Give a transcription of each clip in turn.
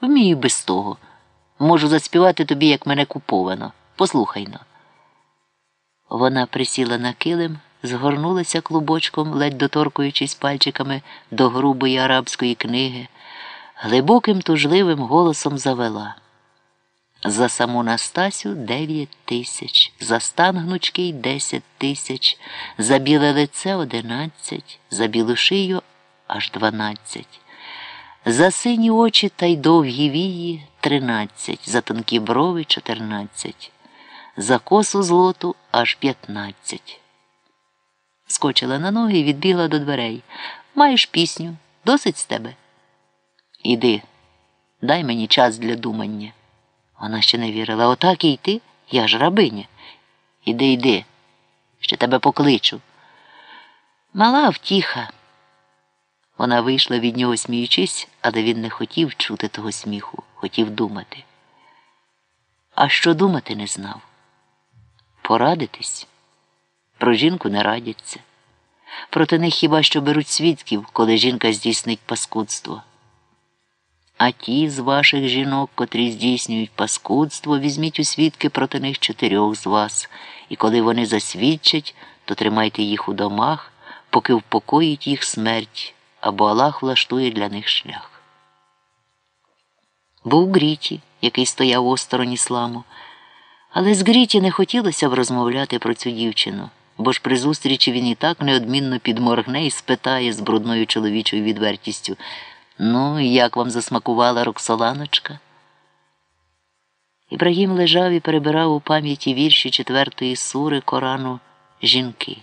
Вмію без того. Можу заспівати тобі, як мене куповано. Послухай но. Вона присіла на килим, згорнулася клубочком, ледь доторкуючись пальчиками до грубої арабської книги, глибоким тужливим голосом завела. За саму Настасю дев'ять тисяч, за стан гнучкий десять тисяч, за біле лице одинадцять, за білу шию аж дванадцять, за сині очі та й довгі вії тринадцять, за тонкі брови чотирнадцять, за косу злоту аж п'ятнадцять. Скочила на ноги і відбігла до дверей. Маєш пісню, досить з тебе. Іди, дай мені час для думання. Вона ще не вірила. Отак і йти? Я ж рабиня. Іди, йди, ще тебе покличу. Мала втіха. Вона вийшла від нього, сміючись, але він не хотів чути того сміху, хотів думати. А що думати не знав? Порадитись? Про жінку не радяться. Проти них хіба що беруть свідків, коли жінка здійснить паскудство. А ті з ваших жінок, котрі здійснюють паскудство, візьміть у свідки проти них чотирьох з вас, і коли вони засвідчать, то тримайте їх у домах, поки впокоїть їх смерть, або Аллах влаштує для них шлях. Був Гріті, який стояв осторонь ісламу, але з Гріті не хотілося б розмовляти про цю дівчину, бо ж при зустрічі він і так неодмінно підморгне і спитає з брудною чоловічою відвертістю. Ну, як вам засмакувала Роксоланочка? Ібрагім лежав і перебирав у пам'яті вірші четвертої сури Корану Жінки.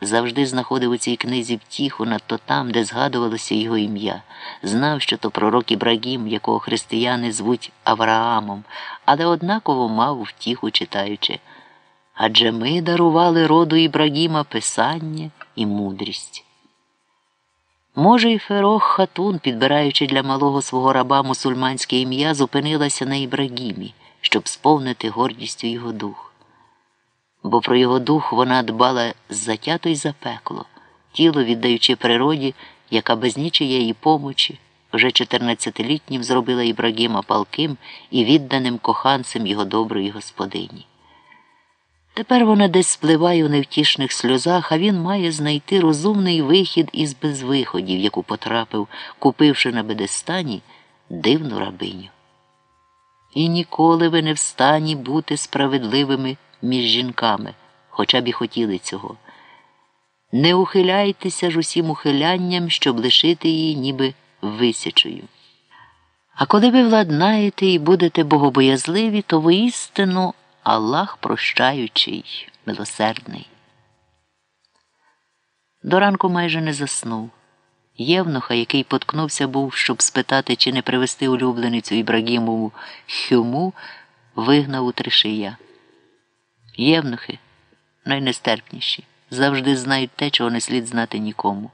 Завжди знаходив у цій книзі втіху надто там, де згадувалося його ім'я. Знав, що то пророк Ібрагім, якого християни звуть Авраамом, але однаково мав втіху читаючи. Адже ми дарували роду Ібрагіма писання і мудрість. Може, і Ферох Хатун, підбираючи для малого свого раба мусульманське ім'я, зупинилася на Ібрагімі, щоб сповнити гордістю його дух. Бо про його дух вона дбала затято й запекло, тіло віддаючи природі, яка без нічиєї помочі, вже 14-літнім зробила Ібрагіма палким і відданим коханцем його доброї господині. Тепер вона десь спливає у невтішних сльозах, а він має знайти розумний вихід із безвиходів, яку потрапив, купивши на бедестані дивну рабиню. І ніколи ви не встані бути справедливими між жінками, хоча б і хотіли цього. Не ухиляйтеся ж усім ухилянням, щоб лишити її ніби висячою. А коли ви владнаєте і будете богобоязливі, то воістину Аллах прощаючий, милосердний. До ранку майже не заснув. Євнуха, який поткнувся був, щоб спитати, чи не привезти улюбленицю Ібрагімову хюму, вигнав у тришия. Євнухи найнестерпніші, завжди знають те, чого не слід знати нікому.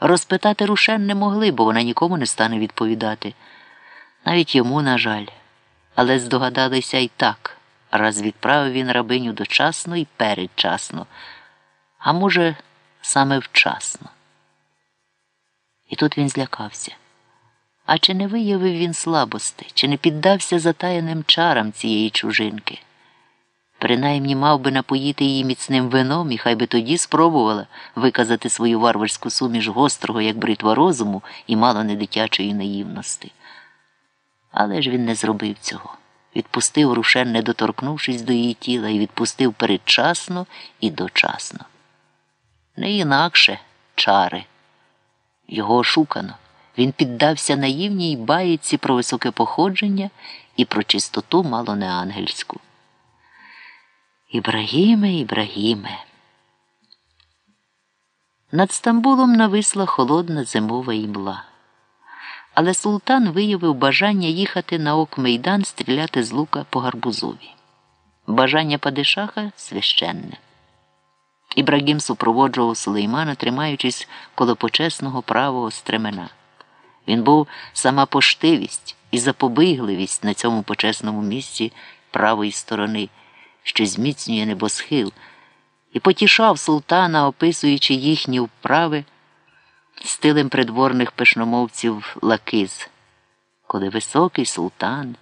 Розпитати рушен не могли, бо вона нікому не стане відповідати. Навіть йому, на жаль, але здогадалися й так раз відправив він рабиню дочасно і передчасно, а може, саме вчасно. І тут він злякався. А чи не виявив він слабости, чи не піддався затаяним чарам цієї чужинки? Принаймні мав би напоїти її міцним вином і хай би тоді спробувала виказати свою варварську суміш гострого, як бритва розуму, і мало не дитячої наївності. Але ж він не зробив цього відпустив рушен, не доторкнувшись до її тіла, і відпустив передчасно і дочасно. Не інакше чари. Його ошукано. Він піддався наївній баїці про високе походження і про чистоту мало не ангельську. Ібрагіме, Ібрагіме. Над Стамбулом нависла холодна зимова імла але султан виявив бажання їхати на Окмейдан стріляти з лука по гарбузові. Бажання Падишаха священне. Ібрагім супроводжував Сулеймана, тримаючись коло почесного правого стремена. Він був сама поштивість і запобігливість на цьому почесному місці правої сторони, що зміцнює небосхил, і потішав султана, описуючи їхні вправи стилем придворних пишномовців лакиз. коли високий султан